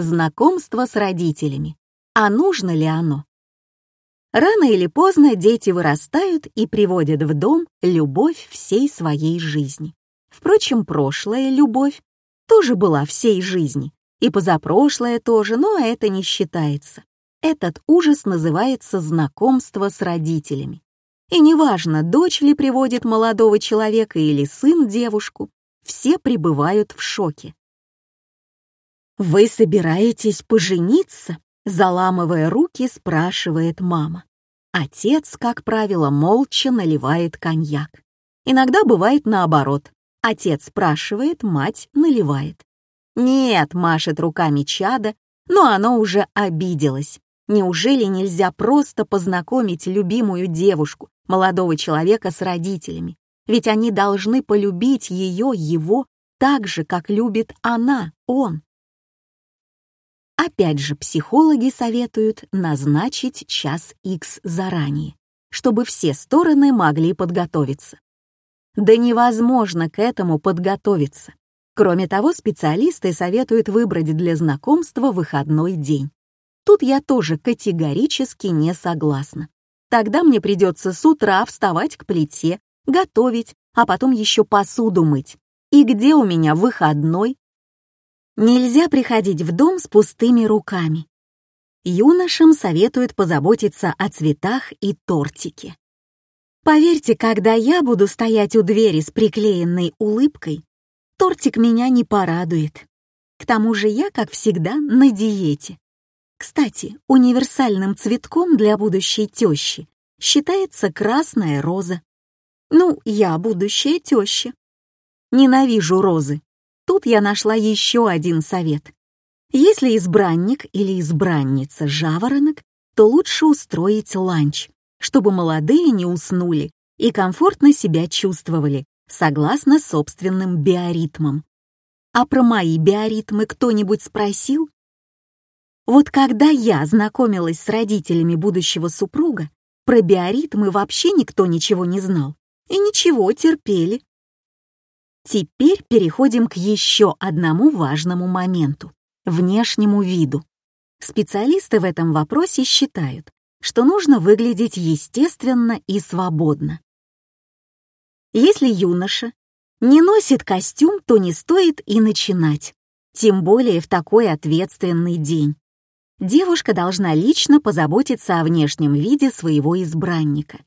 Знакомство с родителями. А нужно ли оно? Рано или поздно дети вырастают и приводят в дом любовь всей своей жизни. Впрочем, прошлая любовь тоже была всей жизни, и позапрошлая тоже, но это не считается. Этот ужас называется знакомство с родителями. И неважно, дочь ли приводит молодого человека или сын девушку, все пребывают в шоке. «Вы собираетесь пожениться?» Заламывая руки, спрашивает мама. Отец, как правило, молча наливает коньяк. Иногда бывает наоборот. Отец спрашивает, мать наливает. «Нет», — машет руками чада, но оно уже обиделось. Неужели нельзя просто познакомить любимую девушку, молодого человека с родителями? Ведь они должны полюбить ее, его, так же, как любит она, он. Опять же, психологи советуют назначить час X заранее, чтобы все стороны могли подготовиться. Да невозможно к этому подготовиться. Кроме того, специалисты советуют выбрать для знакомства выходной день. Тут я тоже категорически не согласна. Тогда мне придется с утра вставать к плите, готовить, а потом еще посуду мыть. И где у меня выходной? Нельзя приходить в дом с пустыми руками. Юношам советуют позаботиться о цветах и тортике. Поверьте, когда я буду стоять у двери с приклеенной улыбкой, тортик меня не порадует. К тому же я, как всегда, на диете. Кстати, универсальным цветком для будущей тещи считается красная роза. Ну, я будущая теща. Ненавижу розы, Тут я нашла еще один совет. Если избранник или избранница жаворонок, то лучше устроить ланч, чтобы молодые не уснули и комфортно себя чувствовали, согласно собственным биоритмам. А про мои биоритмы кто-нибудь спросил? Вот когда я знакомилась с родителями будущего супруга, про биоритмы вообще никто ничего не знал и ничего терпели. Теперь переходим к еще одному важному моменту — внешнему виду. Специалисты в этом вопросе считают, что нужно выглядеть естественно и свободно. Если юноша не носит костюм, то не стоит и начинать, тем более в такой ответственный день. Девушка должна лично позаботиться о внешнем виде своего избранника,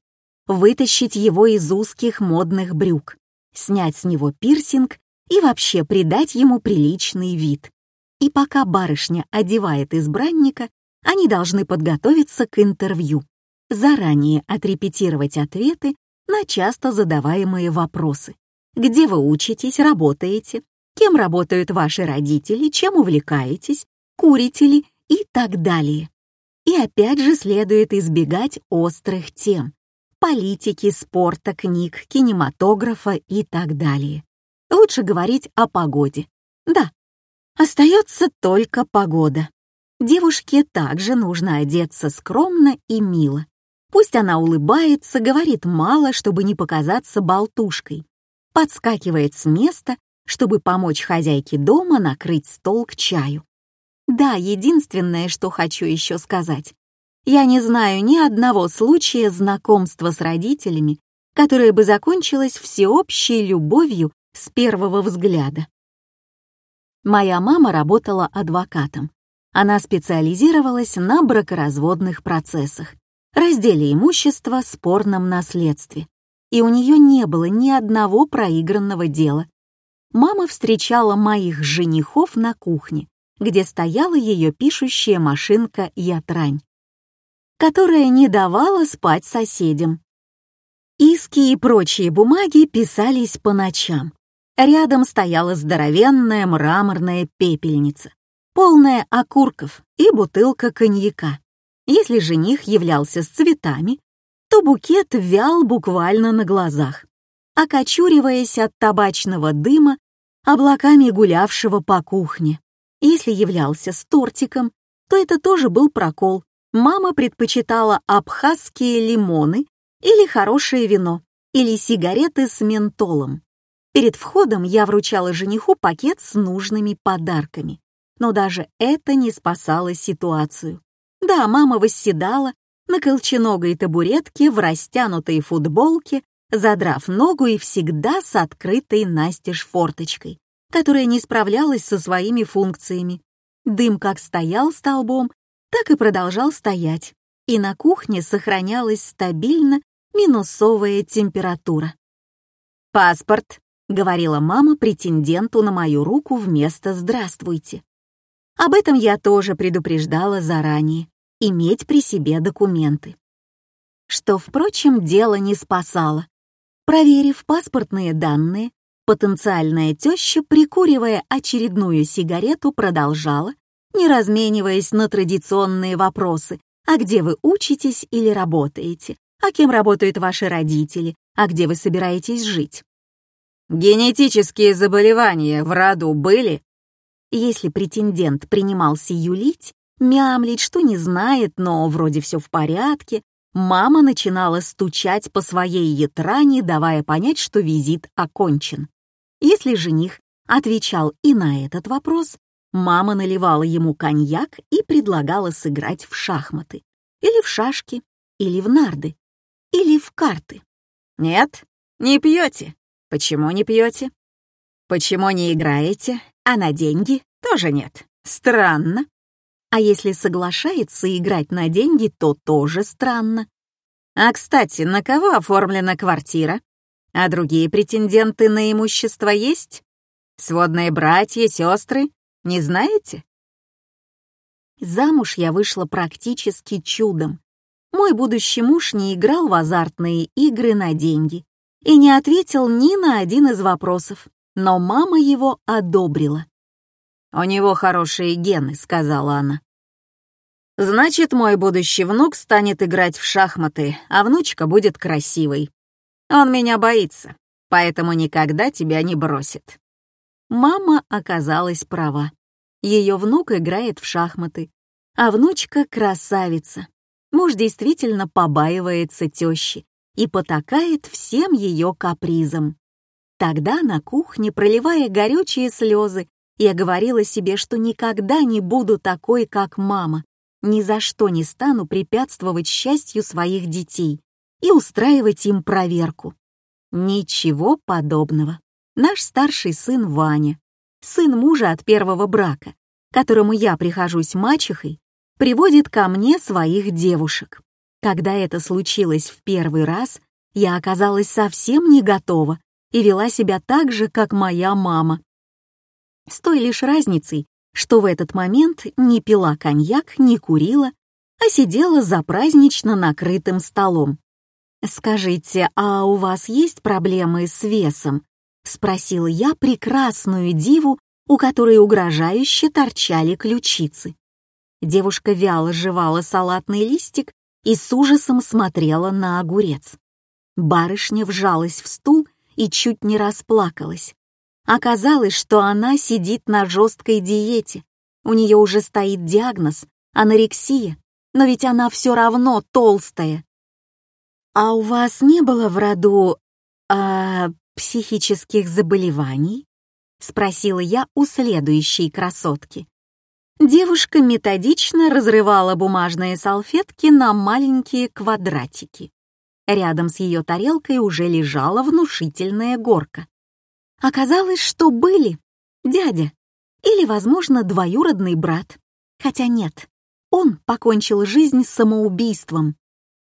вытащить его из узких модных брюк, снять с него пирсинг и вообще придать ему приличный вид. И пока барышня одевает избранника, они должны подготовиться к интервью, заранее отрепетировать ответы на часто задаваемые вопросы. Где вы учитесь, работаете, кем работают ваши родители, чем увлекаетесь, курите ли и так далее. И опять же следует избегать острых тем, политики, спорта, книг, кинематографа и так далее. Лучше говорить о погоде. Да, остается только погода. Девушке также нужно одеться скромно и мило. Пусть она улыбается, говорит мало, чтобы не показаться болтушкой. Подскакивает с места, чтобы помочь хозяйке дома накрыть стол к чаю. Да, единственное, что хочу еще сказать. Я не знаю ни одного случая знакомства с родителями, которое бы закончилось всеобщей любовью с первого взгляда. Моя мама работала адвокатом. Она специализировалась на бракоразводных процессах, разделе имущества, спорном наследстве. И у нее не было ни одного проигранного дела. Мама встречала моих женихов на кухне, где стояла ее пишущая машинка «Ятрань» которая не давала спать соседям. Иски и прочие бумаги писались по ночам. Рядом стояла здоровенная мраморная пепельница, полная окурков и бутылка коньяка. Если жених являлся с цветами, то букет вял буквально на глазах, окочуриваясь от табачного дыма облаками гулявшего по кухне. Если являлся с тортиком, то это тоже был прокол, мама предпочитала абхазские лимоны или хорошее вино, или сигареты с ментолом. Перед входом я вручала жениху пакет с нужными подарками. Но даже это не спасало ситуацию. Да, мама восседала на колченогой табуретке в растянутой футболке, задрав ногу и всегда с открытой настежь форточкой, которая не справлялась со своими функциями. Дым как стоял столбом, так и продолжал стоять, и на кухне сохранялась стабильно минусовая температура. «Паспорт», — говорила мама претенденту на мою руку вместо «здравствуйте». Об этом я тоже предупреждала заранее, иметь при себе документы. Что, впрочем, дело не спасало. Проверив паспортные данные, потенциальная теща, прикуривая очередную сигарету, продолжала, не размениваясь на традиционные вопросы, а где вы учитесь или работаете, а кем работают ваши родители, а где вы собираетесь жить. Генетические заболевания в роду были? Если претендент принимался юлить, мямлить, что не знает, но вроде все в порядке, мама начинала стучать по своей ятране, давая понять, что визит окончен. Если жених отвечал и на этот вопрос, мама наливала ему коньяк и предлагала сыграть в шахматы, или в шашки, или в нарды, или в карты. «Нет, не пьете. Почему не пьете? Почему не играете? А на деньги тоже нет. Странно. А если соглашается играть на деньги, то тоже странно. А, кстати, на кого оформлена квартира? А другие претенденты на имущество есть? Сводные братья, сестры? Не знаете? Замуж я вышла практически чудом. Мой будущий муж не играл в азартные игры на деньги и не ответил ни на один из вопросов, но мама его одобрила. «У него хорошие гены», — сказала она. «Значит, мой будущий внук станет играть в шахматы, а внучка будет красивой. Он меня боится, поэтому никогда тебя не бросит». Мама оказалась права. Ее внук играет в шахматы, а внучка — красавица. Муж действительно побаивается тещи и потакает всем ее капризам. Тогда на кухне, проливая горючие слезы, я говорила себе, что никогда не буду такой, как мама, ни за что не стану препятствовать счастью своих детей и устраивать им проверку. Ничего подобного. Наш старший сын Ваня, сын мужа от первого брака, которому я прихожусь мачехой, приводит ко мне своих девушек. Когда это случилось в первый раз, я оказалась совсем не готова и вела себя так же, как моя мама. С той лишь разницей, что в этот момент не пила коньяк, не курила, а сидела за празднично накрытым столом. «Скажите, а у вас есть проблемы с весом?» — спросила я прекрасную диву, у которой угрожающе торчали ключицы. Девушка вяло жевала салатный листик и с ужасом смотрела на огурец. Барышня вжалась в стул и чуть не расплакалась. Оказалось, что она сидит на жесткой диете. У нее уже стоит диагноз — анорексия, но ведь она все равно толстая. «А у вас не было в роду... А, психических заболеваний?» — спросила я у следующей красотки. Девушка методично разрывала бумажные салфетки на маленькие квадратики. Рядом с ее тарелкой уже лежала внушительная горка. Оказалось, что были дядя или, возможно, двоюродный брат. Хотя нет, он покончил жизнь самоубийством.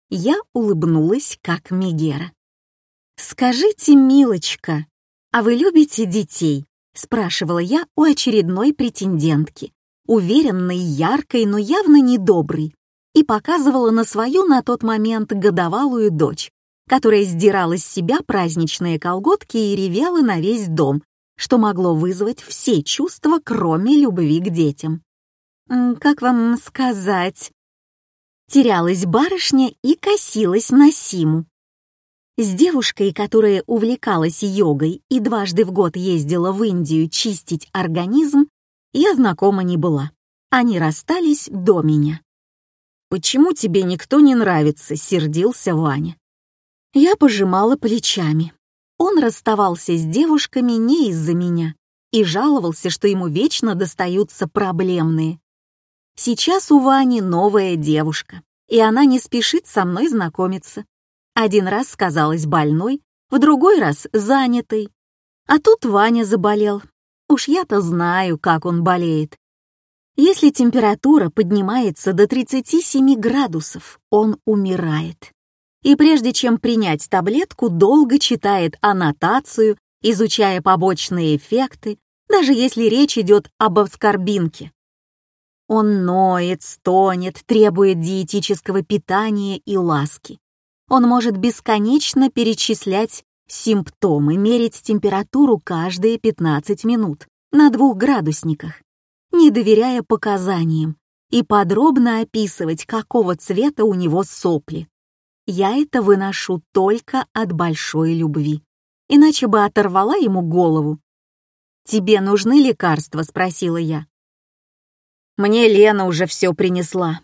Я улыбнулась, как Мегера. «Скажите, милочка, а вы любите детей?» — спрашивала я у очередной претендентки, уверенной, яркой, но явно недоброй, и показывала на свою на тот момент годовалую дочь, которая сдирала с себя праздничные колготки и ревела на весь дом, что могло вызвать все чувства, кроме любви к детям. «Как вам сказать?» Терялась барышня и косилась на Симу. С девушкой, которая увлекалась йогой и дважды в год ездила в Индию чистить организм, я знакома не была. Они расстались до меня. «Почему тебе никто не нравится?» — сердился Ваня. Я пожимала плечами. Он расставался с девушками не из-за меня. и жаловался, что ему вечно достаются проблемные. Сейчас у Вани новая девушка, и она не спешит со мной знакомиться. Один раз сказалась больной, в другой раз занятой. А тут Ваня заболел. Уж я-то знаю, как он болеет. Если температура поднимается до 37 градусов, он умирает. И прежде чем принять таблетку, долго читает аннотацию, изучая побочные эффекты, даже если речь идет об аскорбинке. Он ноет, стонет, требует диетического питания и ласки. Он может бесконечно перечислять симптомы, мерить температуру каждые 15 минут на двух градусниках, не доверяя показаниям, и подробно описывать, какого цвета у него сопли. Я это выношу только от большой любви, иначе бы оторвала ему голову. «Тебе нужны лекарства?» — спросила я. «Мне Лена уже все принесла.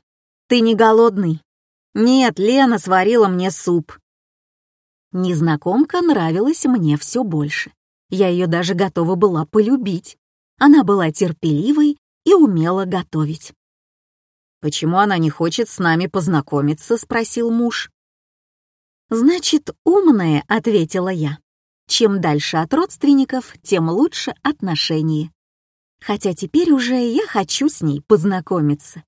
Ты не голодный?» «Нет, Лена сварила мне суп». Незнакомка нравилась мне все больше. Я ее даже готова была полюбить. Она была терпеливой и умела готовить. «Почему она не хочет с нами познакомиться?» — спросил муж. «Значит, умная», — ответила я. «Чем дальше от родственников, тем лучше отношения. Хотя теперь уже я хочу с ней познакомиться».